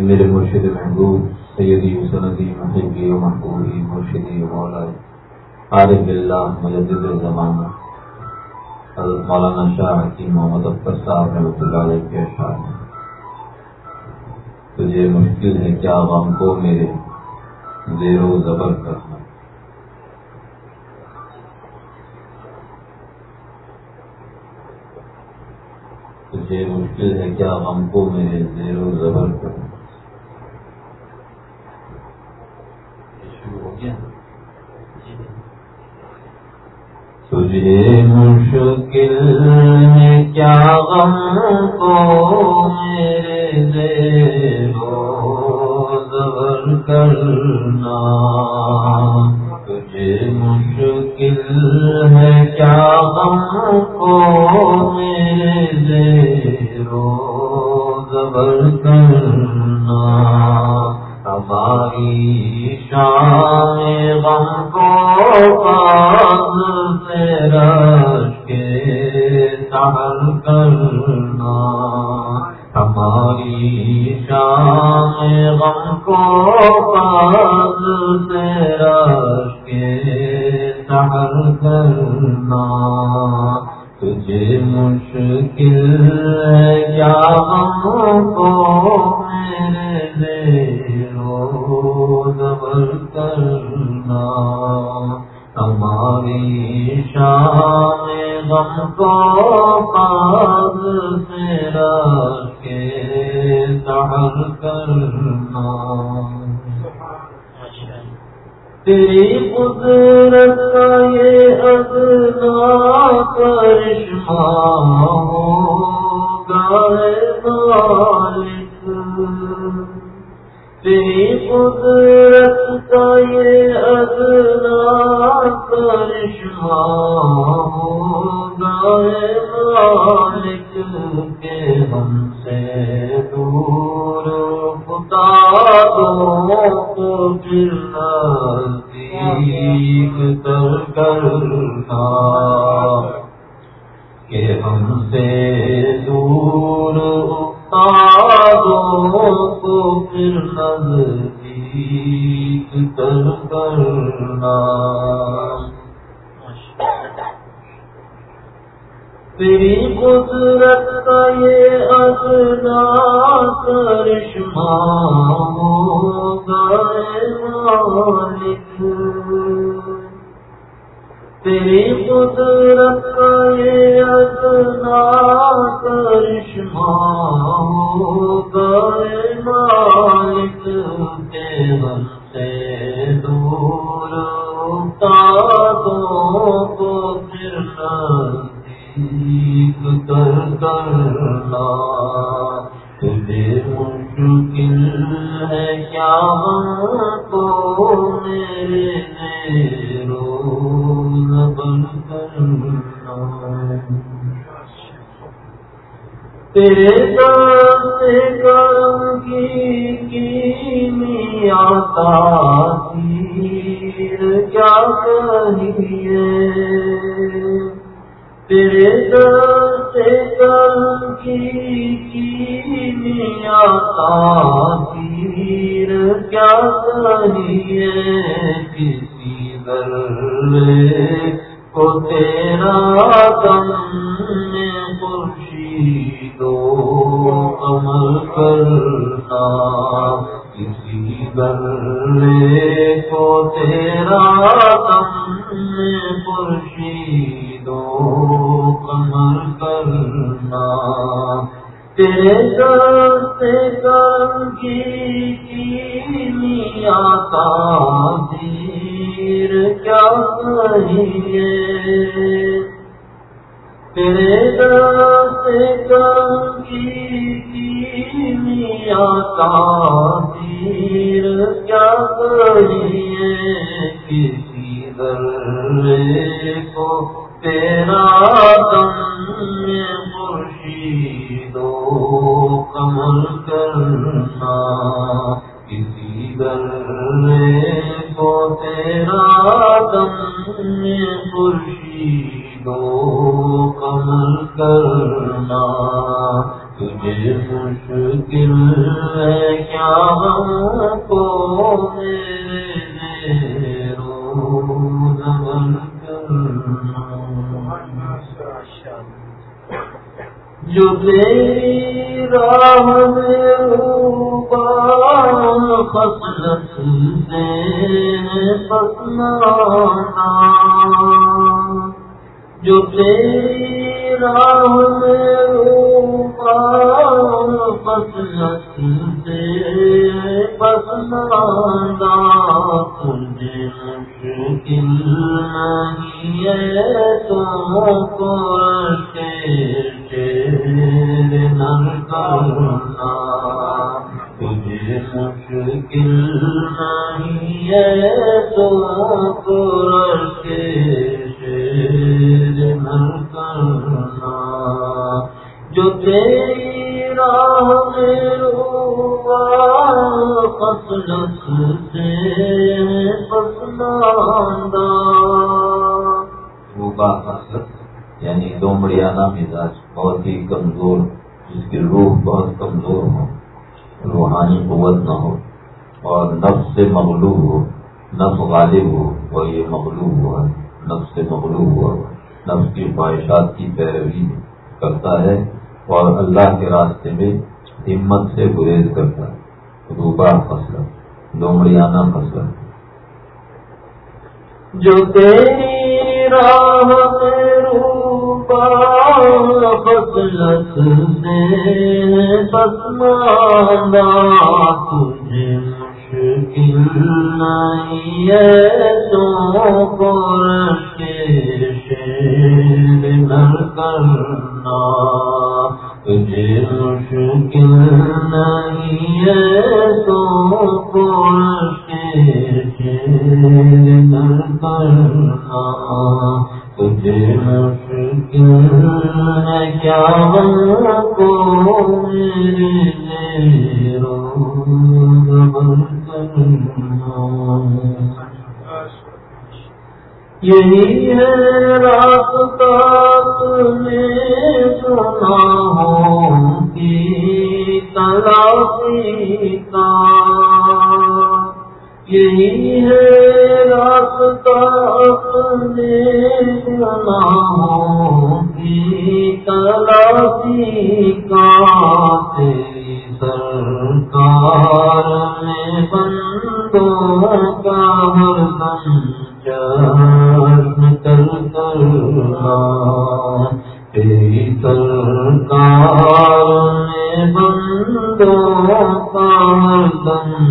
میرے مرشد محبوب سیدی سندی محبی و محبوبی مرشدی مولا عارف اللہ مجدد زمانہ حضرت مولانا شاہ کی محمد اختر صاحب رحمۃ اللہ علیہ کے اشعار تجھے مشکل ہے کیا غم کو میرے زیر و زبر کرنا تجھے مشکل ہے کیا غم کو میرے زیر و زبر کرنا تجھے مشکل ہے کیا غم کو میرے زیر زبر کرنا؟ تجھے مشکل ہے کیا غم کو میرے زیر زبر کرنا؟ مشکل ہے کیا غم کو میرے دیر و زبر کرنا ہماری شان غم کو پاس کے سہر کرنا تیری قدرت کا یہ ادنا کرشمہ مالک تیری قدرت کا یہ ادنا کرشمہ ہوگا مالک کے ہم سے دور، خدا کو پھر نزدیک تر کرنا میرے بن تیرے سے کرم کی کیمیا کیا تیرے سے کرم کی کیمیا تاثیر کیا کہیے کسی در کو تیرا دم میں خورشید دو عمل کرنا۔ کسی تیرے سے کم کی کیمیا تاثیر کیا کہیے تیرے سے کم کی کیمیا تاثیر کیا کہیے کسی ذرے کو تیرا دم میں مرشید کمل کر تجھے مشکل نہیں ہے تو یعنی مزاج بہت ہی کمزور، جس کی روح بہت کمزور ہو، روحانی قوت نہ ہو، اور نفس سے مغلوب ہو، نفس غالب ہو، اور یہ مغلوب ہوا نفس سے مغلوب ہوا نفس کی خواہشات کی پیروی کرتا ہے، اور اللہ کے راستے میں ہمت سے گریز کرتا ہے، روبا فصل ڈومڑیانہ فصل جو تیری راہ فصلت سے بسمانا تجھے مشکل نہیں ہے تو شیر یہی ہے راستہ تمہیں سنا ہو کی تلافی کا یہی ہے راستہ اپنے گناہوں کی تلافی کا تیری سرکار میں بندوں کا ہر دم جشن کر کرنا تیری سرکار میں بندوں کا ہر کرنا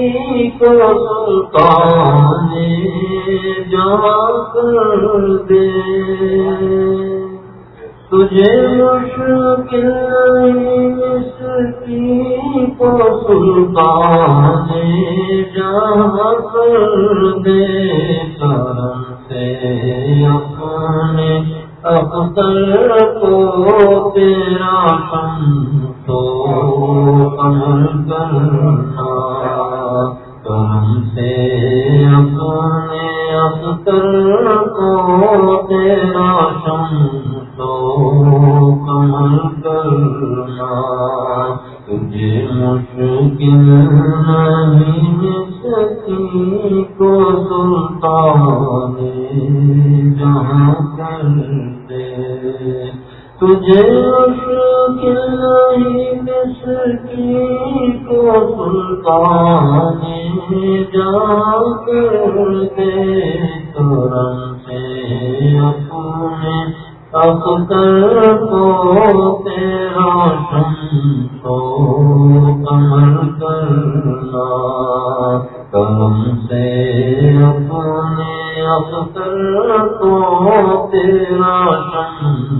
مسکی کو سلطان جہاں کر دے۔ تجھے مشکل ہی مسکی کو سلطان جہاں کر دے۔ کرم سے اپنے اختر کو تیرا سم تو کمل کرنا۔ تم سے اپنے اختر کو تیرا تو کمل کرنا؟ تجھے مشکل نہیں سکی کو سلطان جہاں کرتے تجھے مشکل نہیں سکی کو سلطان جہاں کرتے ترم سے اپنے اختر کو تیرا شم شمسو کمر کرنا۔ کرم سے اپنے اختر کو تیرا شمسو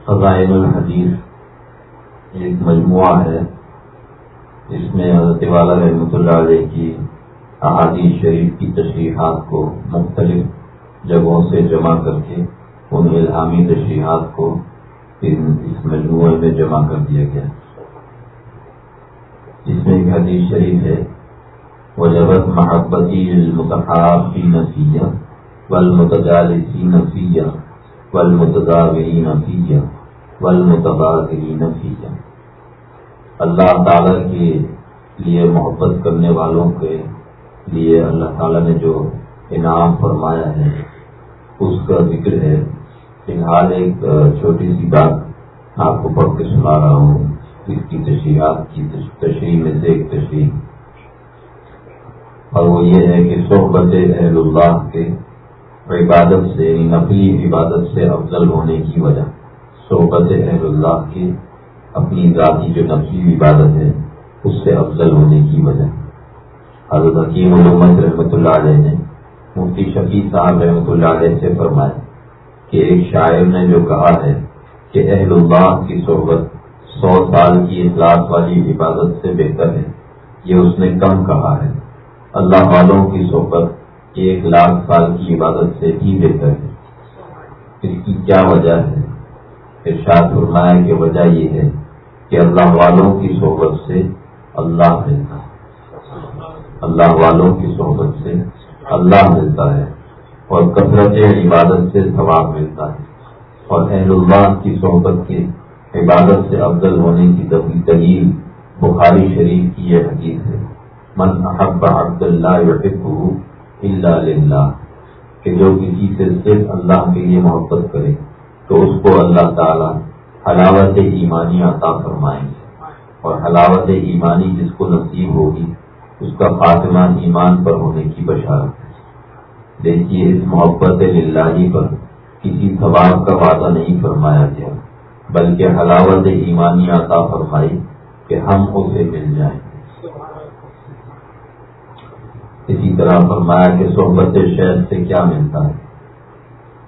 فضائل الحدیث، ایک مجموعہ ہے، جس میں حضرت والا رحمۃ اللہ علیہ کی احادیث شریف کی تشریحات کو مختلف جگہوں سے جمع کر کے، ان الہامی تشریحات کو اس مجموعے میں جمع کر دیا گیا۔ اس میں ایک حدیث شریف ہے، وجبت محبتی المتحافی نسیہ والمتجالسی نسیہ والمتداوین نفیہ والمتبادلین فیہ اللہ تعالی کے لیے محبت کرنے والوں کے لیے اللہ تعالیٰ نے جو انعام فرمایا ہے، اس کا ذکر ہے۔ فی الحال ایک چھوٹی سی بات آپ کو پڑھ کے سنا رہا ہوں۔ اس کی تشریحات کی تشریح میں سے ایک تشریح۔ اور وہ یہ ہے کہ صحبت اہل اللہ کے عبادت سے نقلی عبادت سے افضل ہونے کی وجہ۔ صحبت اہل اللہ کی اپنی ذاتی جو نقلی عبادت ہے، اس سے افضل ہونے کی وجہ حضرت حکیم علومت رحمۃ اللہ علیہ نے مفتی شفیع صاحب رحمۃ اللہ علیہ سے فرمایا کہ ایک شاعر نے جو کہا ہے کہ اہل اللہ کی صحبت سو سال کی اخلاق والی عبادت سے بہتر ہے، یہ اس نے کم کہا ہے۔ اللہ والوں کی صحبت ایک لاکھ سال کی عبادت سے ہی بہتر ہے۔ اس کی کیا وجہ ہے؟ ارشاد فرمایا کہ وجہ یہ ہے کہ اللہ والوں کی صحبت سے اللہ ملتا ہے۔ اللہ والوں کی صحبت سے اللہ ملتا ہے اور کثرت عبادت سے ثواب ملتا ہے۔ اور اہل اللہ کی صحبت کے عبادت سے افضل ہونے کی دلیل بخاری شریف کی یہ حدیث ہے۔ من احب عبد اللہ اللہ کہ جو کسی سے صرف اللہ کے لیے محبت کرے۔ تو اس کو اللہ تعالی حلاوت ایمانی عطا فرمائیں گے۔ اور حلاوت ایمانی جس کو نصیب ہوگی، اس کا فاطمہ ایمان پر ہونے کی بشارت ہے۔ دیکھیے، اس محبت للہی پر کسی ثواب کا وعدہ نہیں فرمایا گیا، بلکہ حلاوت ایمانی عطا فرمائی کہ ہم اسے مل جائیں۔ اسی طرح فرمایا کہ صحبت شہر سے کیا ملتا ہے؟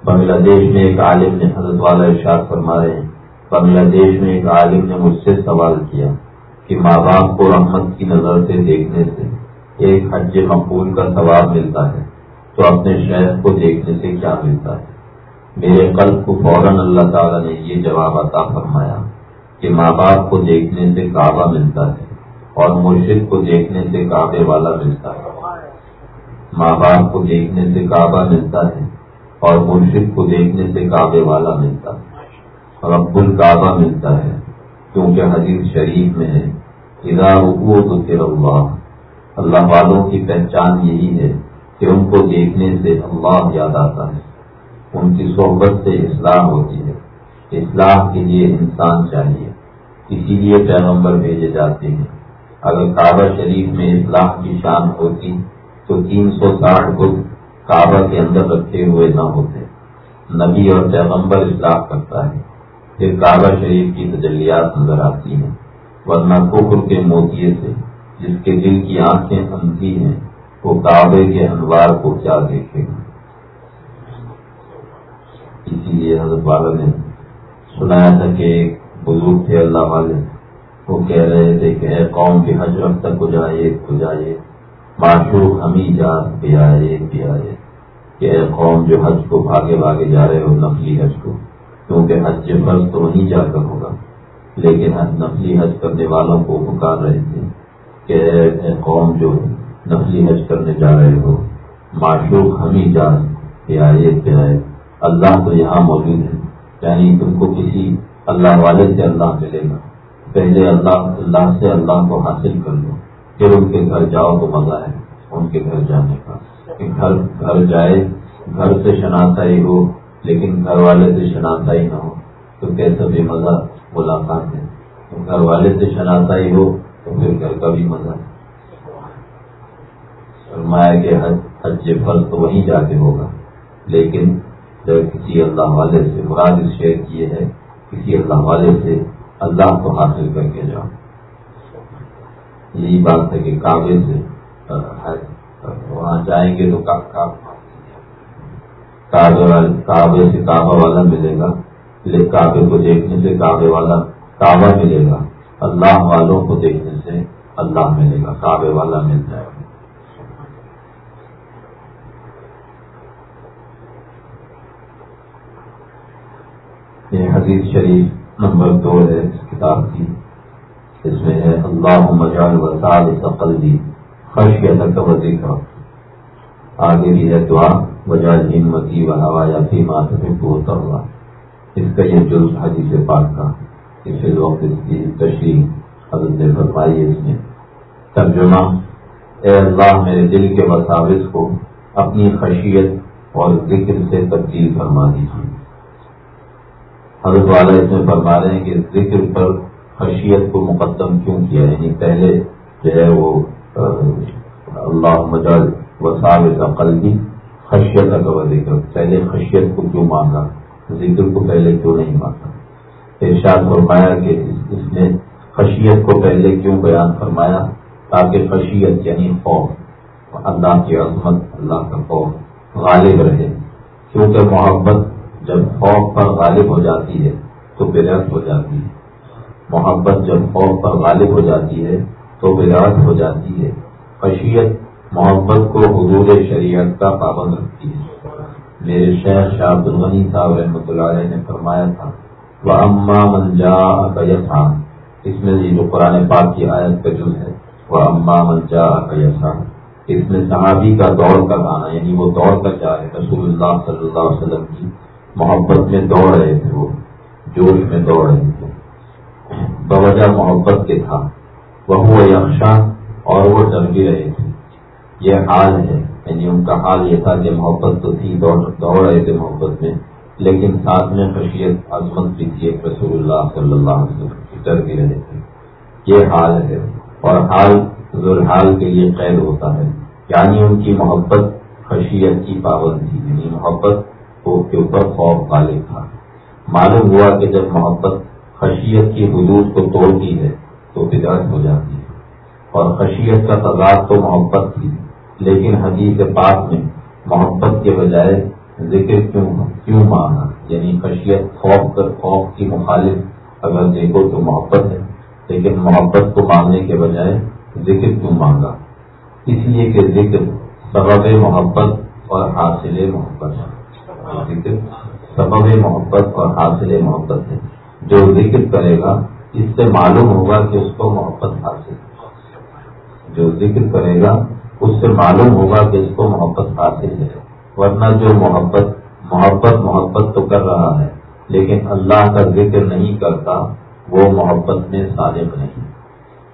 بنگلہ دیش میں ایک عالم نے حضرت والا ارشاد فرما رہے ہیں بنگلہ دیش میں ایک عالم نے مجھ سے سوال کیا کہ ماں باپ کو رحمت کی نظر سے دیکھنے سے ایک حج مقبول کا ثواب ملتا ہے، تو اپنے شہر کو دیکھنے سے کیا ملتا ہے؟ میرے قلب کو فوراً اللہ تعالیٰ نے یہ جواب عطا فرمایا کہ ماں باپ کو دیکھنے سے کعبہ ملتا ہے اور مرشد کو دیکھنے سے کعبے والا ملتا ہے۔ ماں باپ کو دیکھنے سے کعبہ ملتا ہے اور مرشد کو دیکھنے سے کعبے والا ملتا رب الکعبہ ملتا ہے، کیونکہ حدیث شریف میں ہے تو پھر اللہ۔ اللہ والوں کی پہچان یہی ہے کہ ان کو دیکھنے سے اللہ یاد آتا ہے۔ ان کی صحبت سے اصلاح ہوتی ہے۔ اصلاح کے لیے انسان چاہیے۔ اسی لیے پیغمبر بھیجے جاتے ہیں۔ اگر کعبہ شریف میں اصلاح کی شان ہوتی تو تین سو ساٹھ بت کعبہ کے اندر رکھے ہوئے نہ ہوتے۔ نبی اور پیغمبر اصلاح کرتا ہے۔ پھر کعبہ شریف کی تجلیات نظر آتی ہیں۔ ورنہ کفر کے موتیے سے جس کے دل کی آنکھیں اندھی ہیں، وہ کعبے کے انوار کو کیا دیکھے گا اسی لیے حضرت والا نے سنایا تھا کہ ایک بزرگ تھے اللہ والے۔ وہ کہہ رہے تھے کہ اے قوم کے حج رخ تک کو جائے کو جائے۔ معشوق ہمیں جات پہ آئے پہ آئے کہ اے قوم جو حج کو بھاگے بھاگے جا رہے ہو، نفلی حج کو، کیونکہ حج فرض تو وہیں جا کر ہوگا۔ لیکن نفلی حج کرنے والوں کو پکار رہے تھے کہ اے قوم جو نفلی حج کرنے جا رہے ہو، معشوق ہمیں جات پہ آئے پہ آئے اللہ تو یہاں موجود ہے یعنی تم کو کسی اللہ والے سے اللہ ملے گا۔ پہلے اللہ اللہ سے اللہ کو حاصل کر لو۔ پھر ان کے گھر جاؤ تو مزہ ہے ان کے گھر جانے کا۔ گھر گھر جائے، گھر سے شناسائی ہو، لیکن گھر والے سے شناسائی نہ ہو، تو کیسا بھی مزہ ملاقات ہے؟ گھر والے سے شناسائی ہو تو پھر گھر کا بھی مزہ ہے۔ فرمایا کہ حج حج پھل تو وہیں جا کے ہوگا، لیکن جب کسی اللہ والے سے مراد اس شعر کی ہے، کسی اللہ والے سے اللہ کو حاصل کر کے جاؤ۔ یہی بات ہے کہ کعبے سے وہاں جائیں گے تو کعبے سے کعبہ والا ملے گا کعبے کو دیکھنے سے کعبے والا کعبہ ملے گا، اللہ والوں کو دیکھنے سے اللہ ملے گا، کعبے والا مل جائے گا۔ یہ حدیث شریف نمبر دو ہے اس کتاب کی۔ اس میں ہے اللہ مجال وسال سفل دی خرش کا ذکر آگے بھی ہے دعا وجال ہمتی و ہوایاتی مات میں پورتا ہوا اس کا یہ جلس حدیث پاک کا۔ اس وقت اس کی تشریح حضرت نے فرمائی ہے اس میں۔ ترجمہ، اے اللہ میرے دل کے وساوس کو اپنی خشیت اور ذکر سے تبدیل فرما دیجیے۔ حضرت والا اس میں فرما رہے ہیں کہ ذکر پر خشیت کو مقدم کیوں کیا یعنی پہلے جو ہے وہ اللہ مجال وسال کا قلبی، خشیت کا ذکر پہلے خشیت کو کیوں مانگا ذکر کو پہلے کیوں نہیں مانگا ارشاد فرمایا کہ اس نے خشیت کو پہلے کیوں بیان فرمایا؟ تاکہ خشیت یعنی خوف، اللہ کی عظمت، اللہ کا خوف غالب رہے۔ کیونکہ محبت جب خوف پر غالب ہو جاتی ہے، تو برعت ہو جاتی ہے۔ محبت جب خوف پر غالب ہو جاتی ہے تو برعت ہو جاتی ہے۔ خشیت محبت کو حدود شریعت کا پابند رکھتی ہے۔ میرے شہر شاہ عبد الغنی صاحب رحمۃ اللہ علیہ نے فرمایا تھا وہ اما منجا خان اس میں جو قرآن پاک کی آیت کا جز ہے۔ وہ اما منجا قیسان اس میں صحابی کا دوڑ کر آنا یعنی وہ دوڑ کر جا رہے، رسول اللہ صلی اللہ علیہ وسلم کی محبت میں دوڑ رہے تھے وہ، جوش میں دوڑ رہے تھے۔ بوجہ محبت کے تھا۔ وہ یکشا اور وہ ڈر بھی رہے تھے یہ حال ہے یعنی ان کا حال یہ تھا کہ محبت تو تھی، دوڑ رہے تھے محبت میں، لیکن ساتھ میں خشیت، عظمت بھی تھی۔ رسول اللہ صلی اللہ علیہ وسلم ڈر بھی رہے تھے یہ حال ہے۔ اور حال، ذوالحال کے لیے قید ہوتا ہے۔ یعنی ان کی محبت خشیت کی پابند تھی۔ یعنی محبت کے اوپر خوف غالب تھا۔ معلوم ہوا کہ جب محبت خشیت کی حدود کو توڑتی ہے تو بدعت ہو جاتی ہے۔ اور خشیت کا تضاد تو محبت تھی لیکن حدیث پاک میں محبت کے بجائے ذکر کیوں کیوں مانگا یعنی خشیت خوف کر، خوف کی مخالف اگر دیکھو تو محبت ہے، لیکن محبت کو مانگنے کے بجائے ذکر کیوں مانگا؟ اس لیے کہ ذکر سبب محبت اور حاصل محبت ہے۔ ذکر سبب محبت اور حاصل محبت ہے۔ جو ذکر کرے گا، اس سے معلوم ہوگا کہ اس کو محبت حاصل جو ذکر کرے گا، اس سے معلوم ہوگا کہ اس کو محبت حاصل ہے۔ ورنہ جو محبت محبت محبت تو کر رہا ہے، لیکن اللہ کا ذکر نہیں کرتا، وہ محبت میں صادق نہیں۔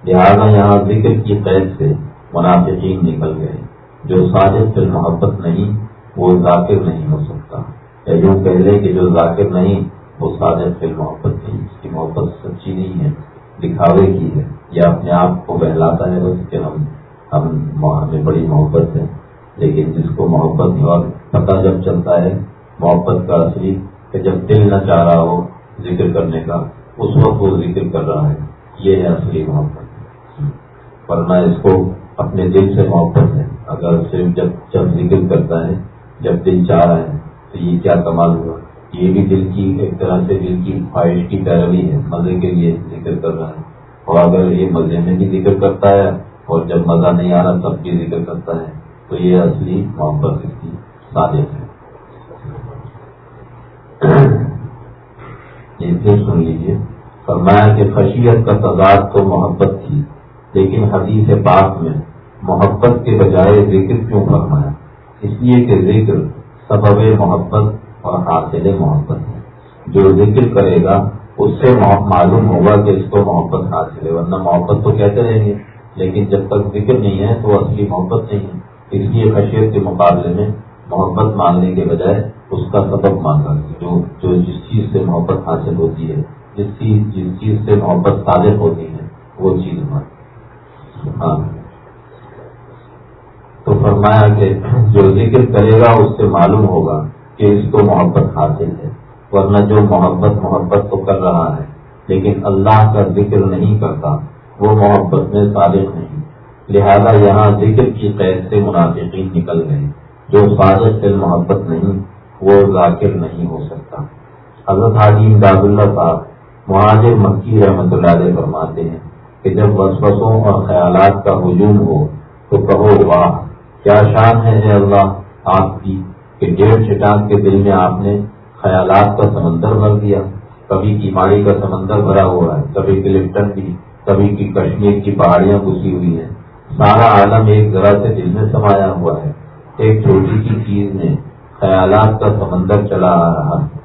لہٰذا یہاں ذکر کی قید سے منافقین نکل گئے۔ جو صادق سے محبت نہیں، وہ ذاکر نہیں ہو سکتا۔ یا یوں کہہ لے کہ جو ذاکر نہیں وہ صادق پھر محبت نہیں اس کی محبت سچی نہیں ہے، دکھاوے کی ہے۔ یا اپنے آپ کو بہلاتا ہے بس کہ ہم ہم ہمیں بڑی محبت ہے لیکن جس کو محبت اور پتہ جب چلتا ہے، محبت کا اصلی کہ جب دل نہ چاہ رہا ہو ذکر کرنے کا، اس وقت وہ ذکر کر رہا ہے۔ یہ ہے اصلی محبت۔ ورنہ اس کو اپنے دل سے محبت ہے۔ اگر صرف جب جب ذکر کرتا ہے، جب دل چاہ رہا ہے، تو یہ کیا کمال ہوا؟ یہ بھی دل کی ایک طرح سے دل کی خواہش کی پیروی ہے، مزے کے لیے ذکر کر رہا ہے۔ اور اگر یہ مزے میں بھی ذکر کرتا ہے اور جب مزہ نہیں آ رہا، تب بھی ذکر کرتا ہے، تو یہ اصلی محبت کی سازش ہے۔ یہ پھر سن لیجیے فرمایا کہ خشیت کا تضاد تو محبت تھی، لیکن حدیث پاک میں محبت کے بجائے ذکر کیوں فرمایا؟ اس لیے کہ ذکر سبب محبت اور حاصل محبت ہے۔ جو ذکر کرے گا، اس سے معلوم ہوگا کہ اس کو محبت حاصل ہے۔ ورنہ محبت تو کہتے رہیں گے، لیکن جب تک ذکر نہیں ہے تو اصلی محبت نہیں ہے۔ اس لیے خشیت کے مقابلے میں محبت مانگنے کے بجائے اس کا سبب مانگا جو جو جس چیز سے محبت حاصل ہوتی ہے، جس چیز جس چیز سے محبت صادق ہوتی ہے، وہ چیز ہاں تو فرمایا کہ جو ذکر کرے گا، اس سے معلوم ہوگا کہ اس کو محبت حاصل ہے، ورنہ جو محبت محبت تو کر رہا ہے، لیکن اللہ کا ذکر نہیں کرتا، وہ محبت میں صادق نہیں۔ لہذا یہاں ذکر کی قید سے منافقین نکل گئے۔ جو صادق سے محبت نہیں، وہ ذاکر نہیں ہو سکتا۔ حضرت حاجی امداد اللہ صاحب مہاجر مکی رحمت اللہ علیہ فرماتے ہیں کہ جب وسوسوں اور خیالات کا ہجوم ہو تو کہو، واہ، کیا شان ہے اے اللہ، آپ کی کہ ڈیڑھ چٹان کے دل میں آپ نے خیالات کا سمندر بھر دیا، کبھی کیماڑی کا سمندر بھرا ہوا ہے، کبھی کلپٹن کی کبھی کی کشمیر کی پہاڑیاں گھسی ہوئی ہیں۔ سارا عالم ایک ذرا سے دل میں سمایا ہوا ہے۔ ایک چھوٹی سی چیز میں خیالات کا سمندر چلا آ رہا ہے۔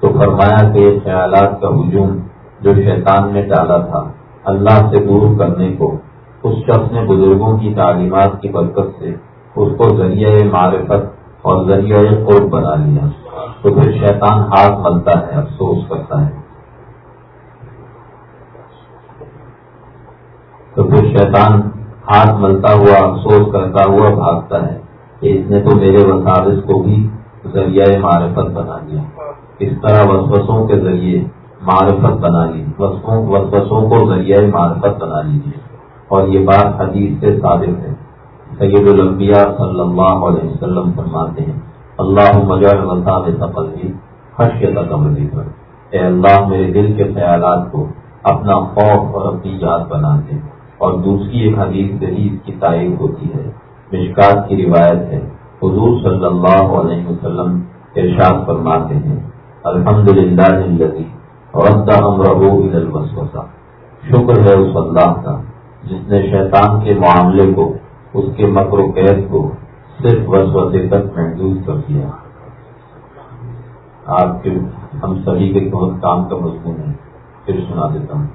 تو فرمایا کہ خیالات کا ہجوم جو شیطان نے ڈالا تھا اللہ سے دور کرنے کو، اس شخص نے بزرگوں کی تعلیمات کی برکت سے اس کو ذریعہ معرفت اور ذریعہ قرب بنا لیا۔ تو پھر شیطان ہاتھ ملتا ہے، افسوس کرتا ہے۔ تو پھر شیطان ہاتھ ملتا ہوا، افسوس کرتا ہوا بھاگتا ہے۔ کہ اس نے تو میرے وسادس کو بھی ذریعہ معرفت بنا لیا۔ اس طرح وسوسوں کے ذریعے معرفت بنا لی۔ وسوسوں کو ذریعہ معرفت بنا لیجیے۔ اور یہ بات حدیث سے ثابت ہے۔ سید الانبیاء صلی اللہ علیہ وسلم فرماتے ہیں اللہ مجر وسام سفل بھی حش کے پر اے اللہ، میرے دل کے خیالات کو اپنا خوف اور اپنی یاد بناتے اور دوسری ایک حدیث سے کی تعریف ہوتی ہے۔ مشکات کی روایت ہے۔ حضور صلی اللہ علیہ وسلم ارشاد فرماتے ہیں الحمد للہ زندگی اور شکر ہے اس اللہ کا، جس نے شیطان کے معاملے کو اس کے مکر و قید کو صرف وسوسے تک محدود کر دیا۔ آپ کے ہم سبھی کے بہت کام کا مضمون ہے پھر سنا دیتا ہوں۔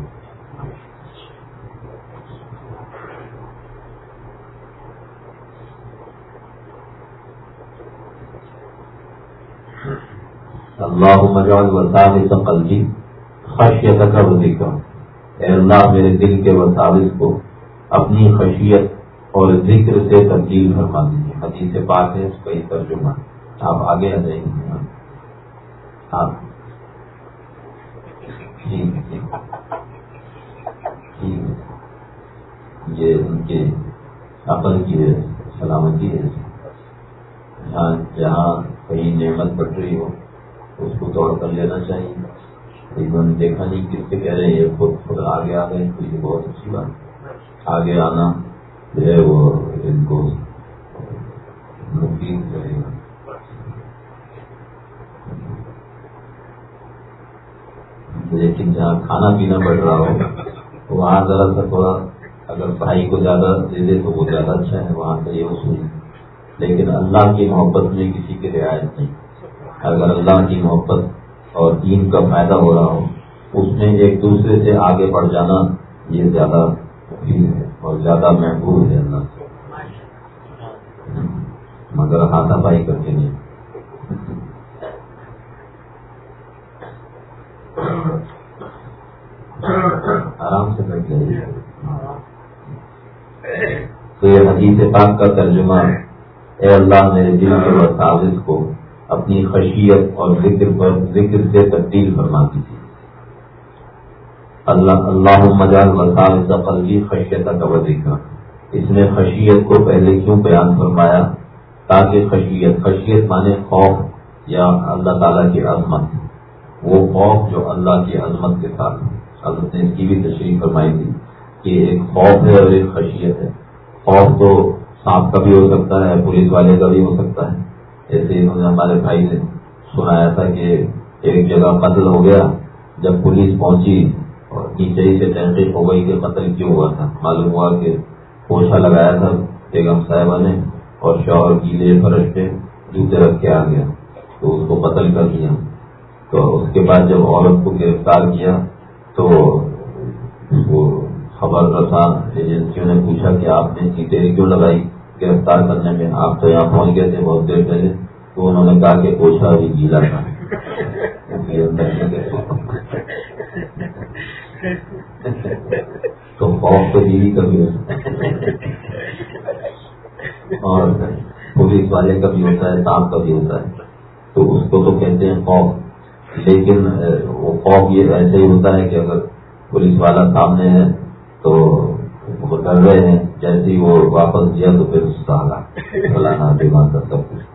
اللہ مجال وسام قلبی خشیت کا اے اللہ، میرے دل کے وساوس کو اپنی خشیت اور ذکر سے تبدیل فرما دیجیے حدیث سے پاک ہے اس کا ہی ترجمہ۔ آپ آگے آ جائیں گے۔ آپ یہ ان کے عقل کی ہے، سلامتی ہے۔ جہاں جہاں کہیں نعمت بٹ رہی ہو، اس کو توڑ کر لینا چاہیے۔ انہوں نے دیکھا نہیں، کس سے کہہ رہے ہیں خود خود آگے آ گئے، تو یہ بہت اچھی بات آگے آنا۔ جو ہے وہ ان کو مفید کرے گا۔ لیکن جہاں کھانا پینا بڑھ رہا ہو، وہاں ذرا سا تھوڑا اگر پڑھائی کو زیادہ دے دے تو وہ زیادہ اچھا ہے، وہاں کا یہ اصول لیکن اللہ کی محبت میں کسی کی رعایت نہیں۔ اگر اللہ کی محبت اور دین کا فائدہ ہو رہا ہو، اس میں ایک دوسرے سے آگے بڑھ جانا یہ زیادہ مفید ہے اور زیادہ محبوب ہے اللہ سے۔ مگر ہاتھا پائی کر کے نہیں۔ آرام سے بیٹھ جائیے۔ تو یہ حدیث پاک کا ترجمہ اے اللہ، میرے دل کے وساوس کو اپنی خشیت اور ذکر پر ذکر سے تبدیل فرما دیجیے۔ اللہ اللہ مجال وسال قلبی خشیت کا ذکر اس نے خشیت کو پہلے کیوں بیان فرمایا؟ تاکہ خشیت خشیت مانے خوف یا اللہ تعالیٰ کی عظمت۔ وہ خوف جو اللہ کی عظمت کے ساتھ۔ حضرت نے اس کی بھی تشریح فرمائی تھی کہ ایک خوف ہے اور ایک خشیت ہے۔ خوف تو سانپ کا بھی ہو سکتا ہے، پولیس والے کا بھی ہو سکتا ہے۔ ایسے انہوں نے ہمارے بھائی نے سنایا تھا کہ ایک جگہ قتل ہو گیا۔ جب پولیس پہنچی اور نیچے سے تحقیق ہو گئی کہ قتل کیوں ہوا تھا؟ معلوم ہوا کہ پوچھا لگایا تھا بیگم صاحبہ نے اور شوہر گیلے فرش پہ جوتے رکھ کے آ گیا، تو اس کو قتل کر دیا۔ تو اس کے بعد جب عورت کو گرفتار کیا، تو وہ خبر رسان ایجنسیوں نے پوچھا کہ آپ نے سیٹیں کیوں لگائی؟ گرفتار کرنے میں آپ تو یہاں پہنچ گئے تھے بہت دیر پہلے، تو انہوں نے کہا کہ پوچھا ابھی گیلا تھا۔ تو خوف تو بیوی کا بھی ہوتا ہے اور پولیس والے کا بھی ہوتا ہے سانپ کا بھی ہوتا ہے۔ تو اس کو تو کہتے ہیں خوف۔ لیکن وہ خوف یہ ایسے ہی ہوتا ہے کہ اگر پولیس والا سامنے ہے تو وہ ڈر رہے ہیں۔ جیسے ہی وہ واپس دیا تو پھر اس کا فلانا بیمار کا سب کچھ۔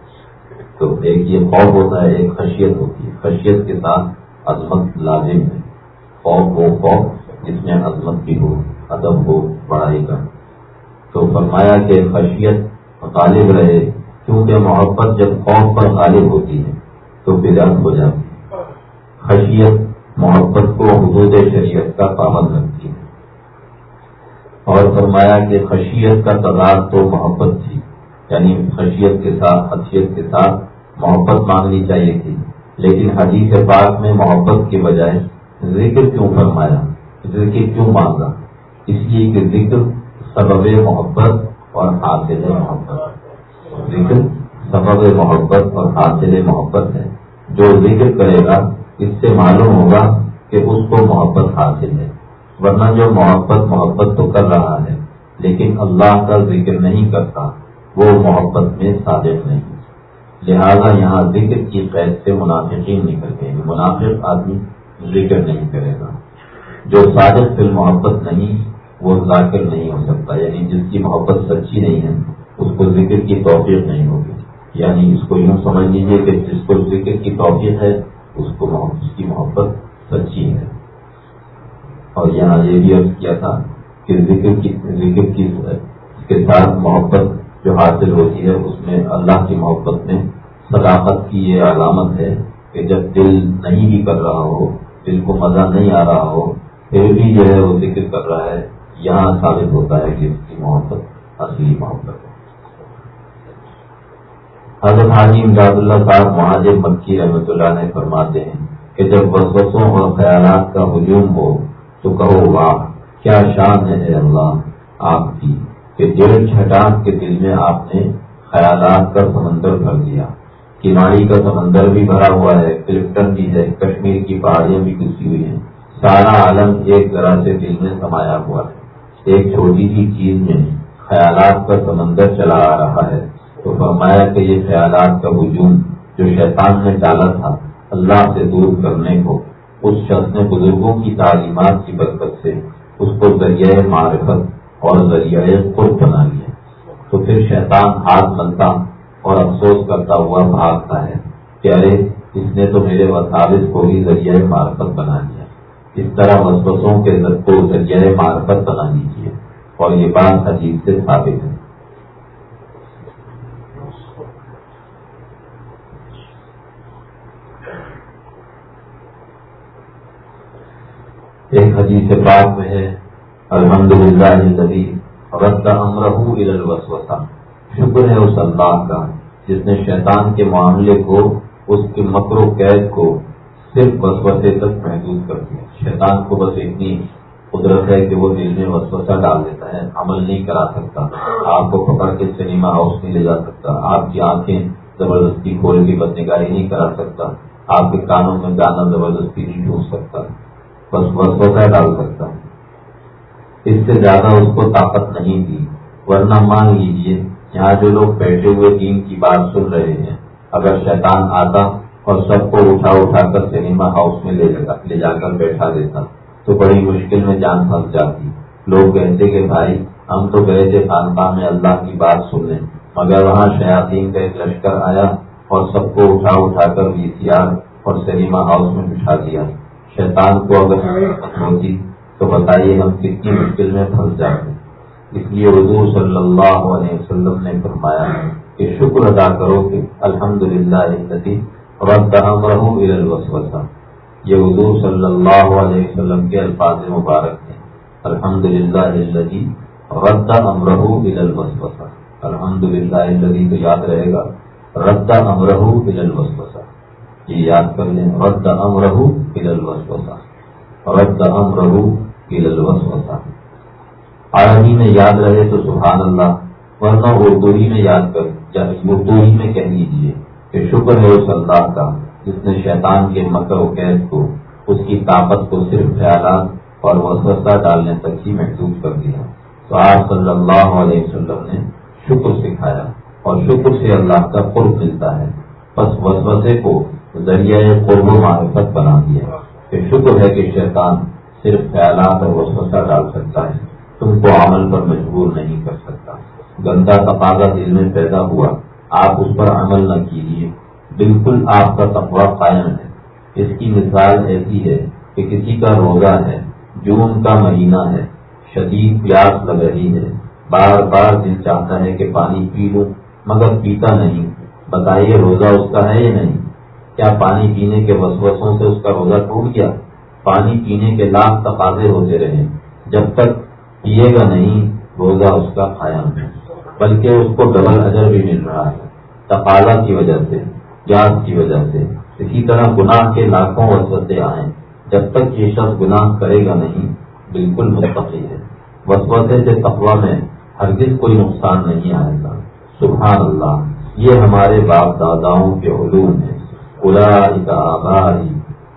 تو ایک یہ خوف ہوتا ہے، ایک خشیت ہوتی ہے۔ خشیت کے ساتھ عظمت لازم ہے۔ خوف وہ خوف جس میں عظمت بھی ہو، ادب ہو، پڑھائی کا۔ تو فرمایا کہ خشیت غالب رہے، کیونکہ محبت جب قوم پر غالب ہوتی ہے، تو بدعت ہو جاتی ہے۔ خشیت محبت کو حدود شریعت کا پابند رکھتی ہے۔ اور فرمایا کہ خشیت کا تعداد تو محبت تھی یعنی خشیت کے ساتھ حیثیت کے ساتھ محبت مانگنی چاہیے تھی۔ لیکن حدیث پاک میں محبت کے بجائے ذکر کیوں فرمایا؟ ذکر کیوں مانگا؟ اس لیے کہ ذکر سبب محبت اور حاصل محبت ذکر سبب محبت اور حاصل محبت ہے۔ جو ذکر کرے گا، اس سے معلوم ہوگا کہ اس کو محبت حاصل ہے۔ ورنہ جو محبت محبت تو کر رہا ہے، لیکن اللہ کا ذکر نہیں کرتا، وہ محبت میں صادق نہیں۔ لہذا یہاں ذکر کی قید سے منافقین نکل گئے۔ منافق آدمی ذکر نہیں کرے گا۔ جو صادق فی محبت نہیں، وہ ذاکر نہیں ہو سکتا۔ یعنی جس کی محبت سچی نہیں ہے، اس کو ذکر کی توفیق نہیں ہوگی۔ یعنی اس کو یوں سمجھ لیجیے کہ جس کو ذکر کی توفیق ہے، اس کو اس کی محبت سچی ہے۔ اور یہاں یہ بھی عرض کیا تھا کہ ذکر کی ذکر کی اس کے ساتھ محبت جو حاصل ہوتی ہے، اس میں اللہ کی محبت میں صداقت کی یہ علامت ہے کہ جب دل نہیں بھی کر رہا ہو دل کو مزہ نہیں آ رہا ہو پھر بھی جو ہے وہ ذکر کر رہا ہے، یہاں ثابت ہوتا ہے کہ اس کی محبت اصلی محبت ہے۔ حضرت حاجی امداد اللہ صاحب مہاجر مکی رحمۃ اللہ نے فرماتے ہیں کہ جب وسوسوں اور خیالات کا ہجوم ہو تو کہو، واہ، کیا شان ہے اے اللہ، آپ کی کہ ڈیڑھ چھٹان کے دل میں آپ نے خیالات کا سمندر بھر دیا۔ کناڑی کا سمندر بھی بھرا ہوا ہے کلپٹن بھی ہے، کشمیر کی پہاڑیاں بھی گسی ہوئی ہیں۔ سارا عالم ایک طرح سے دل میں سمایا ہوا ہے۔ ایک چھوٹی سی چیز میں خیالات کا سمندر چلا آ رہا ہے۔ تو فرمایا کہ یہ خیالات کا ہجوم جو شیطان نے ڈالا تھا اللہ سے دور کرنے کو، اس شخص نے بزرگوں کی تعلیمات کی برکت سے اس کو ذریعہ معرفت اور ذریعہ خود بنا لیا۔ تو پھر شیطان ہاتھ بنتا اور افسوس کرتا ہوا بھاگتا ہے کہ ارے، اس نے تو میرے وسابق کو ہی ذریعہ معرفت بنا لیا۔ اس طرح وسوسوں کے کو ذریعہ معرفت بنا لیجیے اور یہ بات عجیب سے ثابت ہے۔ ایک حدیث پاک میں ہے الحمد للہ الوسوسہ۔ شکر ہے اس اللہ کا۔ جس نے شیطان کے معاملے کو، اس کے مکر و قید کو صرف وسوسے تک محدود کر دیا۔ شیطان کو بس اتنی قدرت ہے کہ وہ دل میں وسوسہ ڈال دیتا ہے، عمل نہیں کرا سکتا۔ آپ کو پکڑ کے سنیما ہاؤس نہیں لے جا سکتا۔ آپ کی آنکھیں زبردستی کھول کے بدنگاری نہیں کرا سکتا۔ آپ کے کانوں میں گانا زبردستی نہیں ڈھونڈ سکتا۔ بس وسوسہ ڈال سکتا۔ اس سے زیادہ اس کو طاقت نہیں تھی۔ ورنہ مان لیجیے یہاں جو لوگ بیٹھے ہوئے دین کی بات سن رہے ہیں۔ اگر شیطان آتا اور سب کو اٹھا اٹھا کر سنیما ہاؤس میں لے جا کر بیٹھا دیتا، تو بڑی مشکل میں جان پھنس جاتی۔ لوگ کہتے کہ بھائی، ہم تو گئے تھے خانقاہ میں اللہ کی بات سننے، مگر وہاں شیاطین کا ایک لشکر آیا اور سب کو اٹھا اٹھا کر وی سی آر اور سنیما ہاؤس میں بٹھا دیا۔ شیطان کو اگر ہوتی تو بتائیے ہم کتنی مشکل میں پھنس جاتے۔ اس لیے حضور صلی اللہ علیہ وسلم نے فرمایا کہ شکر ادا کرو کہ الحمد للہ رد رہوں الوسوسہ۔ یہ حضور صلی اللہ علیہ وسلم کے الفاظ مبارک ہیں۔ الحمد للہ رد امرہ الوسوسہ۔ الحمد للہ تو یاد رہے گا۔ رد امرہ الوسوسہ۔ یہ یاد کر لیں۔ رد امرہ الوسوسہ۔ رد امرہ الوسوسہ۔ عربی میں یاد رہے تو سبحان اللہ، ورنہ اردو ہی میں یاد کر اردو ہی میں کہہ لیجیے کہ شکر ہے اس اللہ کا جس نے شیطان کے مکر و قید کو، اس کی طاقت کو صرف خیالات اور وسوسہ ڈالنے تک ہی محدود کر دیا۔ تو آپ صلی اللہ علیہ وسلم نے شکر سکھایا اور شکر سے اللہ کا قرب ملتا ہے۔ بس وسوسے کو ذریعہ قرب و معرفت بنا دیا کہ شکر ہے کہ شیطان صرف خیالات اور وسوسہ ڈال سکتا ہے۔ تم کو عمل پر مجبور نہیں کر سکتا۔ گندا تقاضا دل میں پیدا ہوا۔ آپ اس پر عمل نہ کیجیے بالکل آپ کا تقوا قائم ہے۔ اس کی مثال ایسی ہے کہ کسی کا روزہ ہے، جون کا مہینہ ہے۔ شدید پیاس لگ رہی ہے۔ بار بار دل چاہتا ہے کہ پانی پی لوں، مگر پیتا نہیں۔ بتائیے روزہ اس کا ہے یا نہیں؟ کیا پانی پینے کے وسوسوں سے اس کا روزہ ٹوٹ گیا؟ پانی پینے کے لاکھ تقاضے ہوتے رہے۔ جب تک پیے گا نہیں، روزہ اس کا قائم ہے۔ بلکہ اس کو ڈبل اجر بھی مل رہا ہے، تقاضا کی وجہ سے جانچ کی وجہ سے۔ اسی طرح گناہ کے لاکھوں وسوسے آئیں۔ جب تک یہ شخص گناہ کرے گا نہیں، بالکل مستقل ہے۔ وسوسے سے تقوا میں ہرگز کوئی نقصان نہیں آئے گا۔ سبحان اللہ، یہ ہمارے باپ داداؤں کے علوم ہیں۔ خدا کا آباری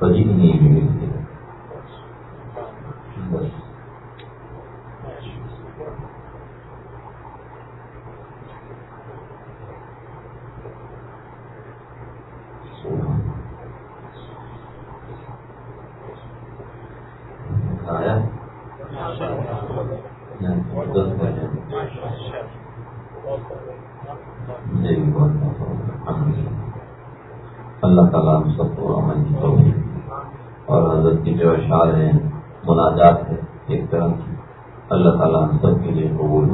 بجنی بھی ملتی اللہ تعالیٰ ہم سب کو عمل کی توفیق اور حضرت کی جو اشعار ہیں، مناجات ہے ایک طرح کی۔ اللہ تعالیٰ ہم سب کے لیے قبول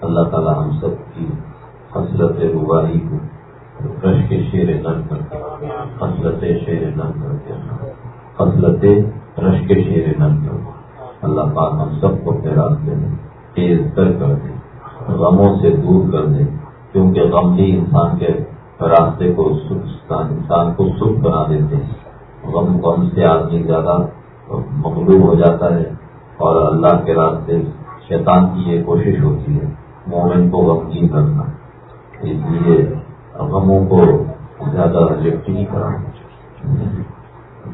اللہ تعالیٰ ہم سب کی حسرت روباری کو رش کے شیر نر کر حسرت شیر نر کر کے حسرت رش کے شیر نر کر اللہ پاک ہم سب کو پیراس دے تیز کر کر دے، غموں سے دور کر دے۔ کیونکہ غم بھی انسان کے راستے کو انسان کو سکھ بنا دیتے ہیں۔ غم غم سے آدمی زیادہ مغلوب ہو جاتا ہے اور اللہ کے راستے شیطان کی یہ کوشش ہوتی ہے، مومن کو غمگین رکھنا۔ اس لیے غموں کو زیادہ لفٹ نہیں کرانا چاہیے۔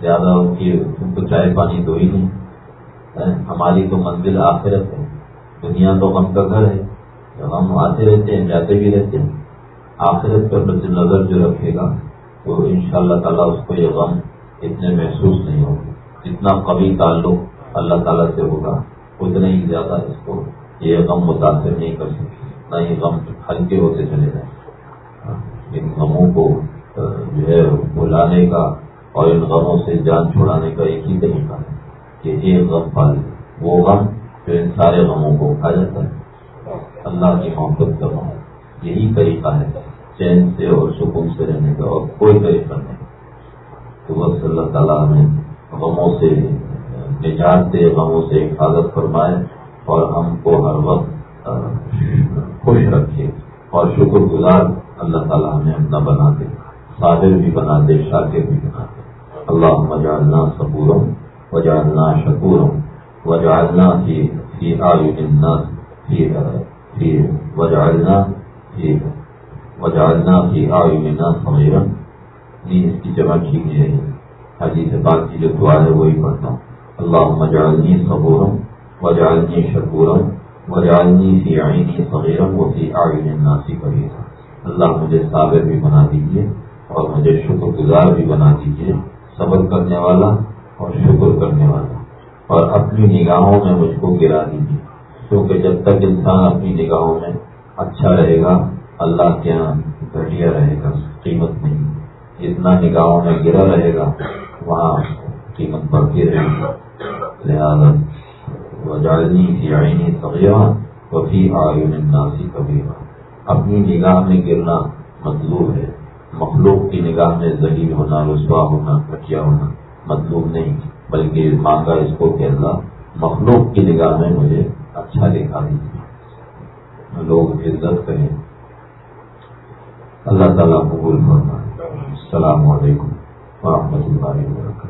زیادہ ان کی ان کو چائے پانی دو ہی نہیں ہماری تو منزل آخرت ہے۔ دنیا تو غم کا گھر ہے۔ غم آتے رہتے ہیں، جاتے بھی رہتے ہیں۔ آخرت پر مد نظر جو رکھے گا، تو ان شاء اللہ تعالیٰ اس کو یہ غم اتنے محسوس نہیں ہوگا جتنا قوی تعلق اللہ تعالیٰ سے ہوگا اتنے ہی زیادہ اس کو یہ غم متاثر نہیں کر سکے۔ نہ یہ غم ہلکے ہوتے چلے جائیں۔ ہاں، ان غموں کو جو ہے بلانے کا اور ان غموں سے جان چھوڑانے کا ایک ہی طریقہ ہے کہ ایک غم پال وہ غم جو ان سارے غموں کو کھا جاتا ہے۔ اللہ کی محبت کا غم۔ یہی طریقہ ہے چین سے اور سکون سے رہنے کا اور کوئی طریقہ نہیں۔ تو بس اللہ تعالیٰ ہمیں غموں سے، نجات سے، غموں سے حفاظت فرمائے اور ہم کو ہر وقت خوش رکھے اور شکر گزار اللہ تعالیٰ ہمیں اپنا بنا دے صابر بھی بنا دے، شاکر بھی بنا دے۔ اللہ مجالنا صبورم وجالنا شکورم وجالنا فی آیو فی وجالنا وجالنا کی آئینا سمیرن اس کی جمع کی گئی ہے حدیث پاک کی جو دعا ہے وہی پڑھتا ہوں اللہ مجالنی صبورم وجالنی شکورم وجالنی فی آئینی صغیرم و فی آئین ناسی کبیرا اللہ مجھے صابر بھی بنا دیجیے اور مجھے شکر گزار بھی بنا دیجیے صبر کرنے والا اور شکر کرنے والا اور اپنی نگاہوں میں مجھ کو گرا دیجیے، کیونکہ جب تک انسان اپنی نگاہوں میں اچھا رہے گا، اللہ کے یہاں گھٹیا رہے گا، قیمت نہیں۔ جتنا نگاہوں میں گرا رہے گا، وہاں قیمت بڑھتی رہے گی۔ لہٰذا وجالنی کی آئینی سبزیاں وفی آئین ناسی کبھی اپنی نگاہ میں گرنا مطلوب ہے۔ مخلوق کی نگاہ میں ذلیل ہونا، رسوا ہونا کٹیا ہونا مطلوب نہیں، بلکہ مانگا اس کو کہ اللہ مخلوق کی نگاہ میں مجھے اچھا دیکھا دیجیے۔ لوگ عزت کریں۔ اللہ تعالیٰ قبول فرمائے۔ السلام علیکم ورحمۃ اللہ وبرکاتہ۔